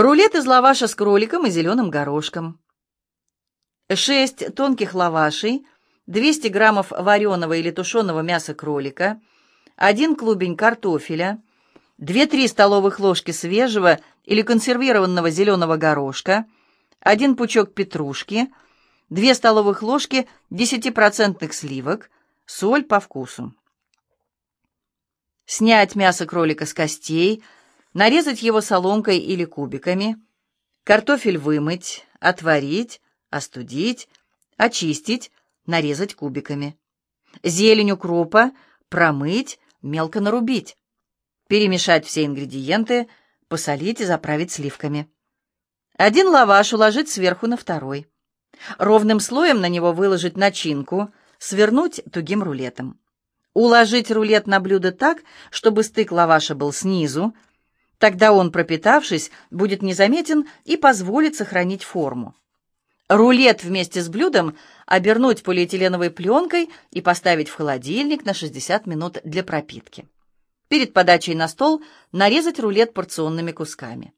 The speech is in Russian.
Рулет из лаваша с кроликом и зеленым горошком. 6 тонких лавашей, 200 граммов вареного или тушеного мяса кролика, 1 клубень картофеля, 2-3 столовых ложки свежего или консервированного зеленого горошка, 1 пучок петрушки, 2 столовых ложки 10% сливок, соль по вкусу. Снять мясо кролика с костей, нарезать его соломкой или кубиками, картофель вымыть, отварить, остудить, очистить, нарезать кубиками. Зелень укропа промыть, мелко нарубить. Перемешать все ингредиенты, посолить и заправить сливками. Один лаваш уложить сверху на второй. Ровным слоем на него выложить начинку, свернуть тугим рулетом. Уложить рулет на блюдо так, чтобы стык лаваша был снизу, тогда он, пропитавшись, будет незаметен и позволит сохранить форму. Рулет вместе с блюдом обернуть полиэтиленовой пленкой и поставить в холодильник на 60 минут для пропитки. Перед подачей на стол нарезать рулет порционными кусками.